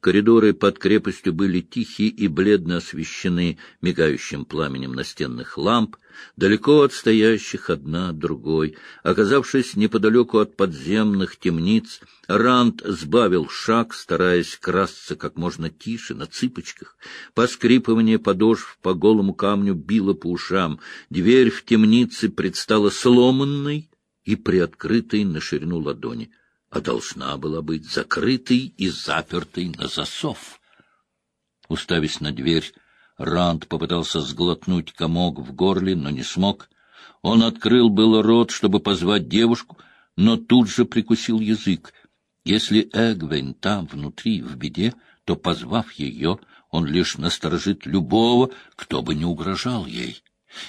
Коридоры под крепостью были тихие и бледно освещены мигающим пламенем настенных ламп, далеко отстоящих одна от другой. Оказавшись неподалеку от подземных темниц, Ранд сбавил шаг, стараясь красться как можно тише, на цыпочках. Поскрипывание подошв по голому камню било по ушам. Дверь в темнице предстала сломанной и приоткрытой на ширину ладони, а должна была быть закрытой и запертой на засов. Уставясь на дверь, Ранд попытался сглотнуть комок в горле, но не смог. Он открыл было рот, чтобы позвать девушку, но тут же прикусил язык. Если Эгвейн там, внутри, в беде, то, позвав ее, он лишь насторожит любого, кто бы не угрожал ей.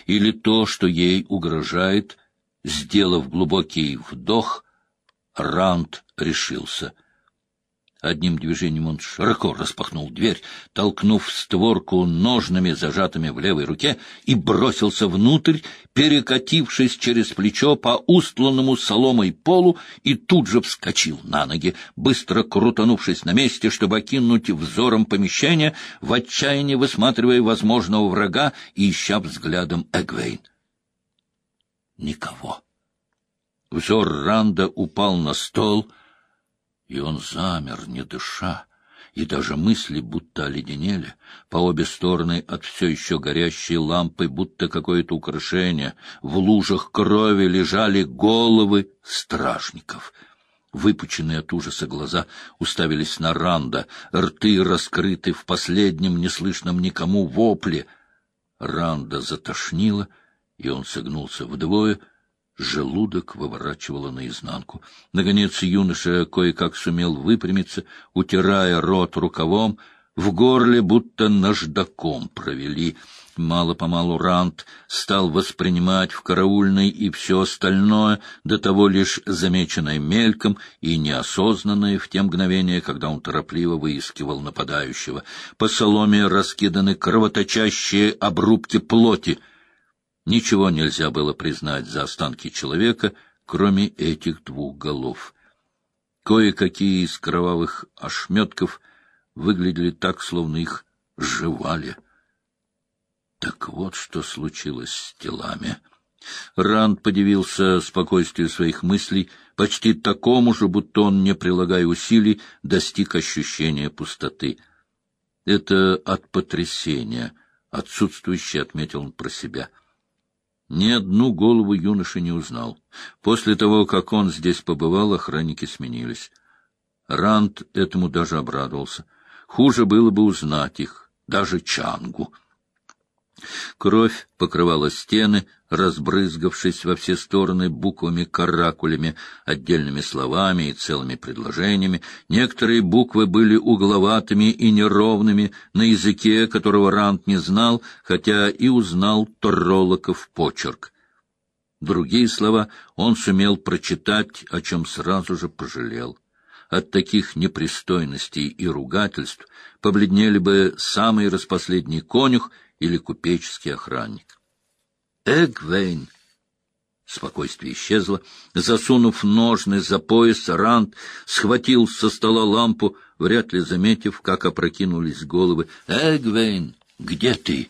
Или то, что ей угрожает, сделав глубокий вдох, Ранд решился — Одним движением он широко распахнул дверь, толкнув створку ножными, зажатыми в левой руке, и бросился внутрь, перекатившись через плечо по устланному соломой полу, и тут же вскочил на ноги, быстро крутанувшись на месте, чтобы окинуть взором помещение, в отчаянии высматривая возможного врага и ища взглядом Эгвейн. Никого. Взор Ранда упал на стол — и он замер, не дыша, и даже мысли будто оледенели. По обе стороны от все еще горящей лампы, будто какое-то украшение, в лужах крови лежали головы стражников. Выпученные от ужаса глаза уставились на Ранда, рты раскрыты в последнем неслышном никому вопле. Ранда затошнило, и он согнулся вдвое — Желудок выворачивало наизнанку. Наконец юноша кое-как сумел выпрямиться, утирая рот рукавом, в горле будто наждаком провели. Мало-помалу Рант стал воспринимать в караульной и все остальное, до того лишь замеченное мельком и неосознанное в те мгновения, когда он торопливо выискивал нападающего. По соломе раскиданы кровоточащие обрубки плоти — Ничего нельзя было признать за останки человека, кроме этих двух голов. Кое-какие из кровавых ошметков выглядели так, словно их жевали. Так вот, что случилось с телами. Ранд подивился спокойствию своих мыслей, почти такому же, будто он, не прилагая усилий, достиг ощущения пустоты. Это от потрясения, отсутствующее отметил он про себя — ни одну голову юноша не узнал. После того, как он здесь побывал, охранники сменились. Ранд этому даже обрадовался. Хуже было бы узнать их, даже Чангу. Кровь покрывала стены, разбрызгавшись во все стороны буквами-каракулями, отдельными словами и целыми предложениями. Некоторые буквы были угловатыми и неровными на языке, которого Рант не знал, хотя и узнал Торролоков почерк. Другие слова он сумел прочитать, о чем сразу же пожалел. От таких непристойностей и ругательств побледнели бы самый распоследний конюх или купеческий охранник. Эгвейн! Спокойствие исчезло. Засунув ножны за пояс, Ранд схватил со стола лампу, вряд ли заметив, как опрокинулись головы. «Эгвейн, где ты?»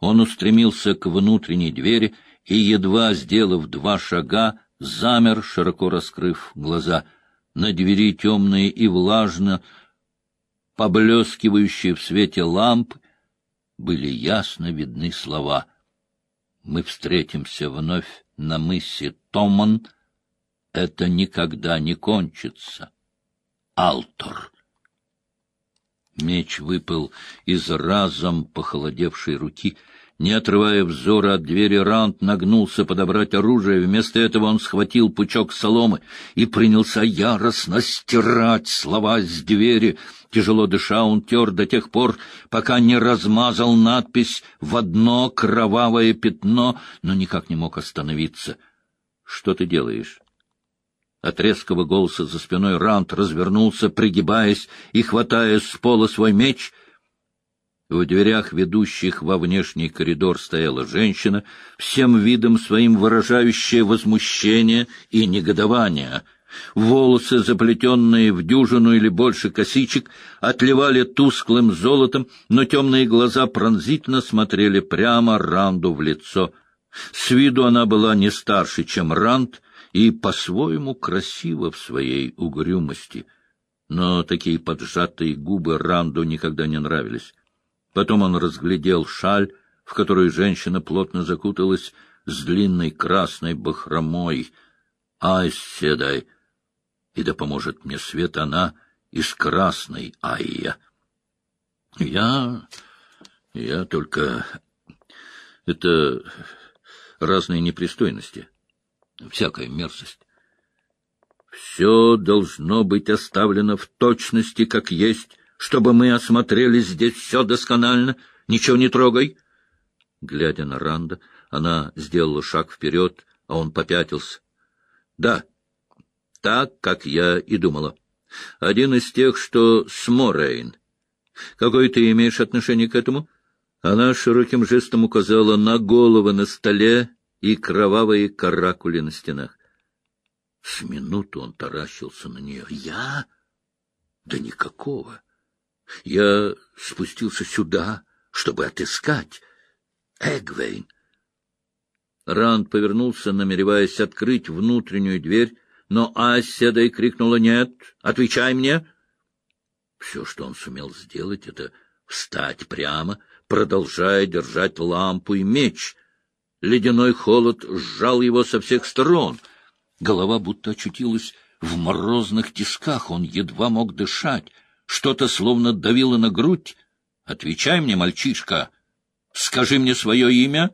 Он устремился к внутренней двери и, едва сделав два шага, замер, широко раскрыв глаза. На двери темные и влажно, поблескивающие в свете ламп, были ясно видны слова «Мы встретимся вновь на мысе Томан. Это никогда не кончится. Алтор». Меч выпал из разом похолодевшей руки — не отрывая взора от двери, Рант нагнулся подобрать оружие. Вместо этого он схватил пучок соломы и принялся яростно стирать слова с двери. Тяжело дыша, он тер до тех пор, пока не размазал надпись в одно кровавое пятно, но никак не мог остановиться. — Что ты делаешь? От резкого голоса за спиной Рант развернулся, пригибаясь и хватая с пола свой меч — в дверях, ведущих во внешний коридор, стояла женщина, всем видом своим выражающая возмущение и негодование. Волосы, заплетенные в дюжину или больше косичек, отливали тусклым золотом, но темные глаза пронзительно смотрели прямо Ранду в лицо. С виду она была не старше, чем Ранд, и по-своему красива в своей угрюмости. Но такие поджатые губы Ранду никогда не нравились. Потом он разглядел шаль, в которую женщина плотно закуталась с длинной красной бахромой. «Ай, седай!» и да поможет мне свет она из красной Айя. Я... я только... Это разные непристойности, всякая мерзость. Все должно быть оставлено в точности, как есть, чтобы мы осмотрели здесь все досконально. Ничего не трогай. Глядя на Ранда, она сделала шаг вперед, а он попятился. — Да, так, как я и думала. Один из тех, что с Морейн. Какое ты имеешь отношение к этому? Она широким жестом указала на головы на столе и кровавые каракули на стенах. С минуту он таращился на нее. Я? Да никакого. Я спустился сюда, чтобы отыскать Эгвейн. Ранд повернулся, намереваясь открыть внутреннюю дверь, но Аседой крикнула «Нет! Отвечай мне!» Все, что он сумел сделать, это встать прямо, продолжая держать лампу и меч. Ледяной холод сжал его со всех сторон. Голова будто очутилась в морозных тисках, он едва мог дышать. Что-то словно давило на грудь. «Отвечай мне, мальчишка! Скажи мне свое имя!»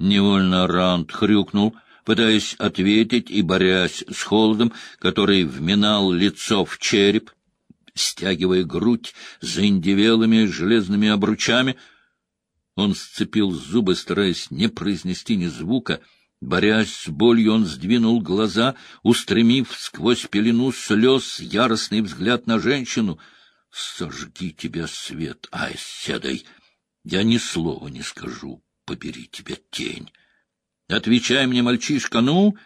Невольно Раунд хрюкнул — пытаясь ответить и борясь с холодом, который вминал лицо в череп, стягивая грудь за индивелыми железными обручами. Он сцепил зубы, стараясь не произнести ни звука. Борясь с болью, он сдвинул глаза, устремив сквозь пелену слез яростный взгляд на женщину. «Сожги тебя, свет, ай, седай! Я ни слова не скажу, побери тебя тень!» Отвечай мне, мальчишка, ну!»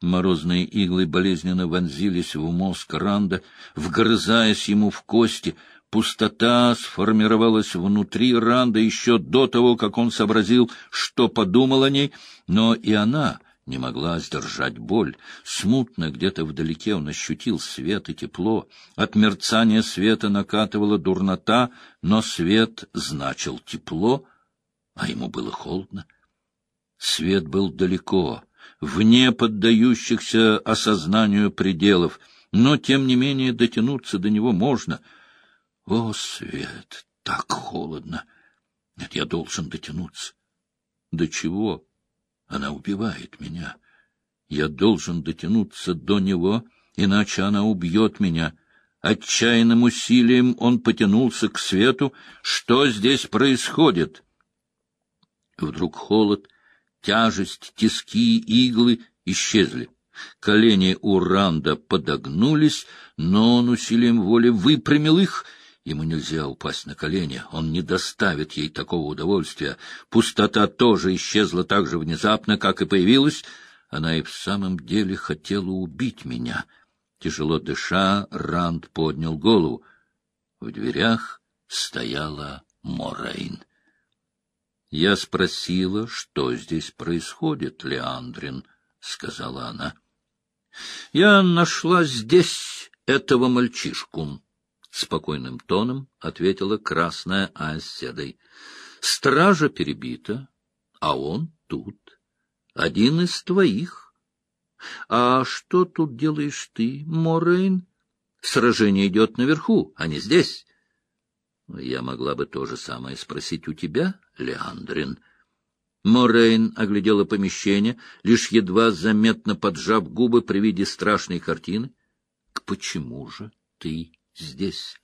Морозные иглы болезненно вонзились в мозг Ранда, вгрызаясь ему в кости. Пустота сформировалась внутри Ранда еще до того, как он сообразил, что подумал о ней, но и она не могла сдержать боль. Смутно где-то вдалеке он ощутил свет и тепло. От мерцания света накатывала дурнота, но свет значил тепло, а ему было холодно. Свет был далеко, вне поддающихся осознанию пределов, но, тем не менее, дотянуться до него можно. О, свет, так холодно! Нет, я должен дотянуться. До чего? Она убивает меня. Я должен дотянуться до него, иначе она убьет меня. Отчаянным усилием он потянулся к свету. Что здесь происходит? Вдруг холод Тяжесть, тиски, иглы исчезли. Колени у Ранда подогнулись, но он усилием воли выпрямил их. Ему нельзя упасть на колени, он не доставит ей такого удовольствия. Пустота тоже исчезла так же внезапно, как и появилась. Она и в самом деле хотела убить меня. Тяжело дыша, Ранд поднял голову. В дверях стояла Морейн. Я спросила, что здесь происходит, Леандрин, — сказала она. — Я нашла здесь этого мальчишку, — спокойным тоном ответила красная оседой. Стража перебита, а он тут. Один из твоих. А что тут делаешь ты, Морейн? Сражение идет наверху, а не здесь. Я могла бы то же самое спросить у тебя, Леандрин. Морейн оглядела помещение, лишь едва заметно поджав губы при виде страшной картины. — К почему же ты здесь?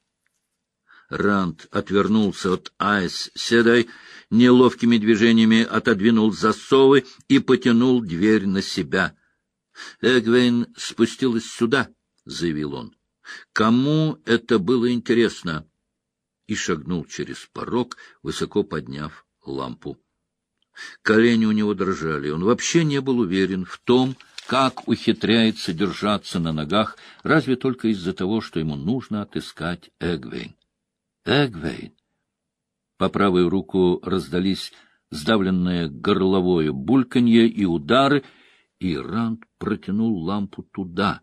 Ранд отвернулся от Айс Седай, неловкими движениями отодвинул засовы и потянул дверь на себя. — Эгвейн спустилась сюда, — заявил он. — Кому это было интересно? — и шагнул через порог, высоко подняв лампу. Колени у него дрожали, он вообще не был уверен в том, как ухитряется держаться на ногах, разве только из-за того, что ему нужно отыскать Эгвейн. Эгвейн! По правую руку раздались сдавленное горловое бульканье и удары, и Ранд протянул лампу туда.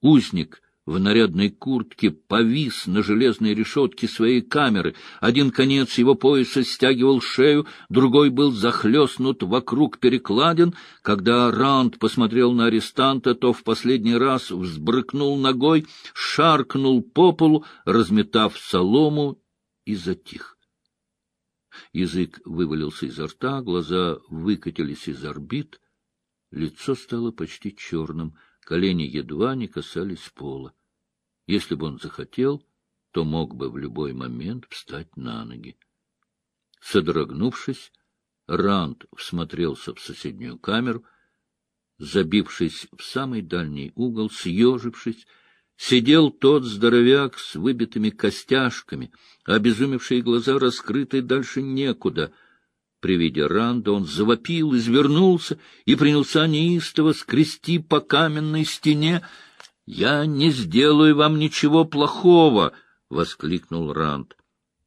Узник в нарядной куртке повис на железной решетке своей камеры. Один конец его пояса стягивал шею, другой был захлестнут вокруг перекладин. Когда Ранд посмотрел на арестанта, то в последний раз взбрыкнул ногой, шаркнул по полу, разметав солому, и затих. Язык вывалился изо рта, глаза выкатились из орбит, лицо стало почти черным — колени едва не касались пола. Если бы он захотел, то мог бы в любой момент встать на ноги. Содрогнувшись, Ранд всмотрелся в соседнюю камеру, забившись в самый дальний угол, съежившись, сидел тот здоровяк с выбитыми костяшками, обезумевшие глаза раскрыты дальше некуда — при виде Ранда он завопил, извернулся и принялся неистово скрести по каменной стене. — Я не сделаю вам ничего плохого! — воскликнул Ранд.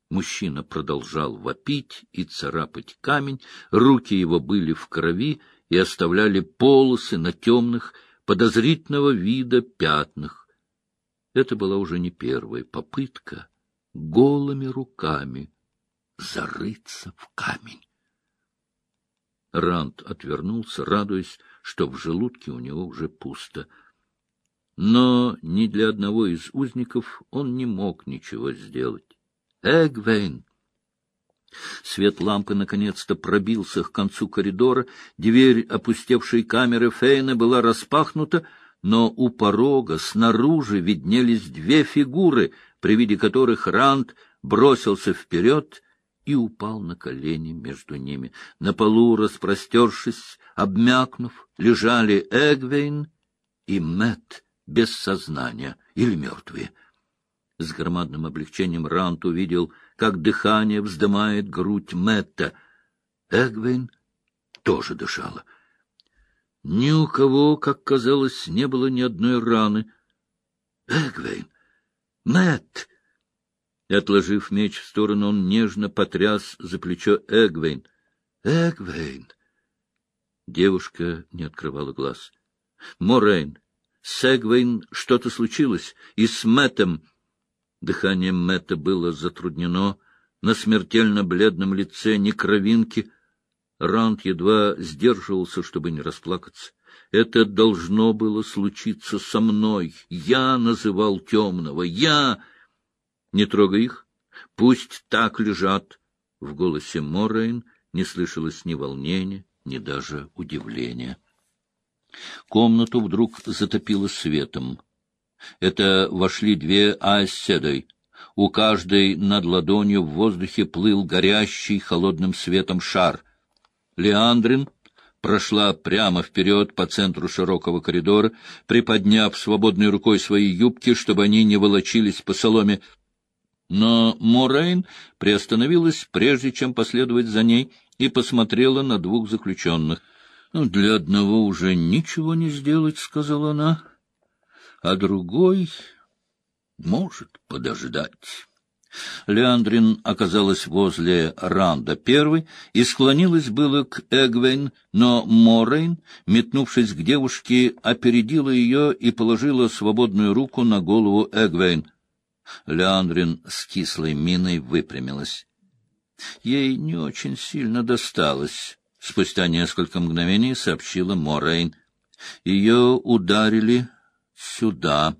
Мужчина продолжал вопить и царапать камень, руки его были в крови и оставляли полосы на темных, подозрительного вида пятнах. Это была уже не первая попытка голыми руками зарыться в камень. Ранд отвернулся, радуясь, что в желудке у него уже пусто. Но ни для одного из узников он не мог ничего сделать. «Эгвейн!» Свет лампы наконец-то пробился к концу коридора, дверь опустевшей камеры Фейна была распахнута, но у порога снаружи виднелись две фигуры, при виде которых Ранд бросился вперед и упал на колени между ними. На полу, распростершись, обмякнув, лежали Эгвейн и Мэт без сознания или мертвые. С громадным облегчением Рант увидел, как дыхание вздымает грудь Мэтта. Эгвейн тоже дышала. Ни у кого, как казалось, не было ни одной раны. Эгвейн! Мэтт! И, отложив меч в сторону, он нежно потряс за плечо Эгвейн. «Эгвейн!» Девушка не открывала глаз. «Морейн! С Эгвейн что-то случилось, и с Мэттом!» Дыхание Мэтта было затруднено, на смертельно бледном лице ни кровинки. Ранд едва сдерживался, чтобы не расплакаться. Это должно было случиться со мной. Я называл темного. Я... Не трогай их. Пусть так лежат. В голосе Моррейн не слышалось ни волнения, ни даже удивления. Комнату вдруг затопило светом. Это вошли две оседой. У каждой над ладонью в воздухе плыл горящий холодным светом шар. Леандрин прошла прямо вперед по центру широкого коридора, приподняв свободной рукой свои юбки, чтобы они не волочились по соломе. Но Морейн приостановилась, прежде чем последовать за ней, и посмотрела на двух заключенных. «Ну, — Для одного уже ничего не сделать, — сказала она, — а другой может подождать. Леандрин оказалась возле Ранда первой и склонилась было к Эгвейн, но Морейн, метнувшись к девушке, опередила ее и положила свободную руку на голову Эгвейн. Леандрин с кислой миной выпрямилась. Ей не очень сильно досталось. Спустя несколько мгновений сообщила Морейн. Ее ударили сюда.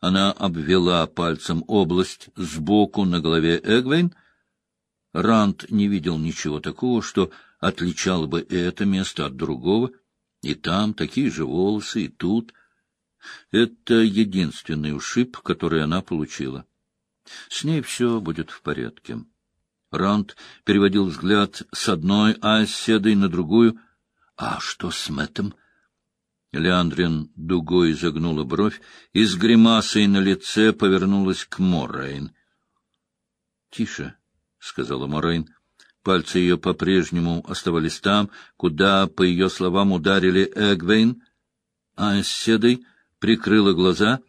Она обвела пальцем область сбоку на голове Эгвейн. Ранд не видел ничего такого, что отличало бы это место от другого. И там такие же волосы, и тут — это единственный ушиб, который она получила. С ней все будет в порядке. Ранд переводил взгляд с одной оседой на другую. А что с Мэттом? Леандрин дугой изогнула бровь и с гримасой на лице повернулась к Моррейн. — Тише, — сказала Моррейн. Пальцы ее по-прежнему оставались там, куда, по ее словам, ударили Эгвейн — Айседой прикрыла глаза.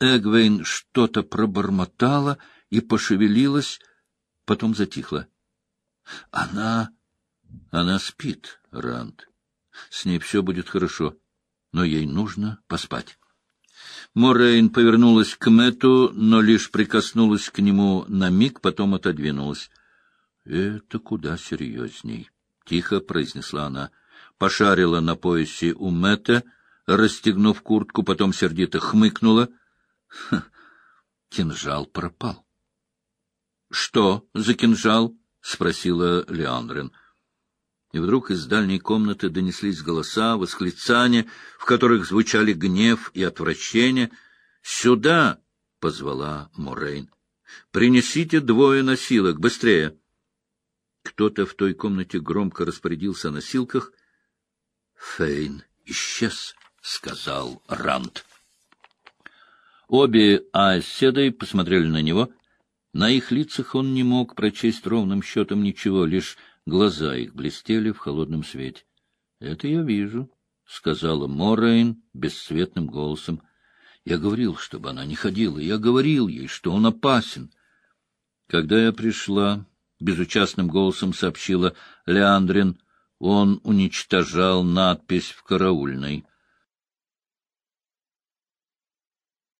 Эгвейн что-то пробормотала и пошевелилась, потом затихла. Она... она спит, Ранд. С ней все будет хорошо, но ей нужно поспать. Морейн повернулась к Мэту, но лишь прикоснулась к нему на миг, потом отодвинулась. — Это куда серьезней, — тихо произнесла она. Пошарила на поясе у Мэтта, расстегнув куртку, потом сердито хмыкнула. Кинжал пропал. — Что за кинжал? — спросила Леандрин. И вдруг из дальней комнаты донеслись голоса, восклицания, в которых звучали гнев и отвращение. «Сюда!» — позвала Морейн. «Принесите двое носилок, быстрее!» Кто-то в той комнате громко распорядился о носилках. «Фейн исчез», — сказал Ранд. Обе Айседой посмотрели на него. На их лицах он не мог прочесть ровным счетом ничего, лишь Глаза их блестели в холодном свете. — Это я вижу, — сказала Морейн бесцветным голосом. — Я говорил, чтобы она не ходила. Я говорил ей, что он опасен. Когда я пришла, — безучастным голосом сообщила Леандрин, — он уничтожал надпись в караульной.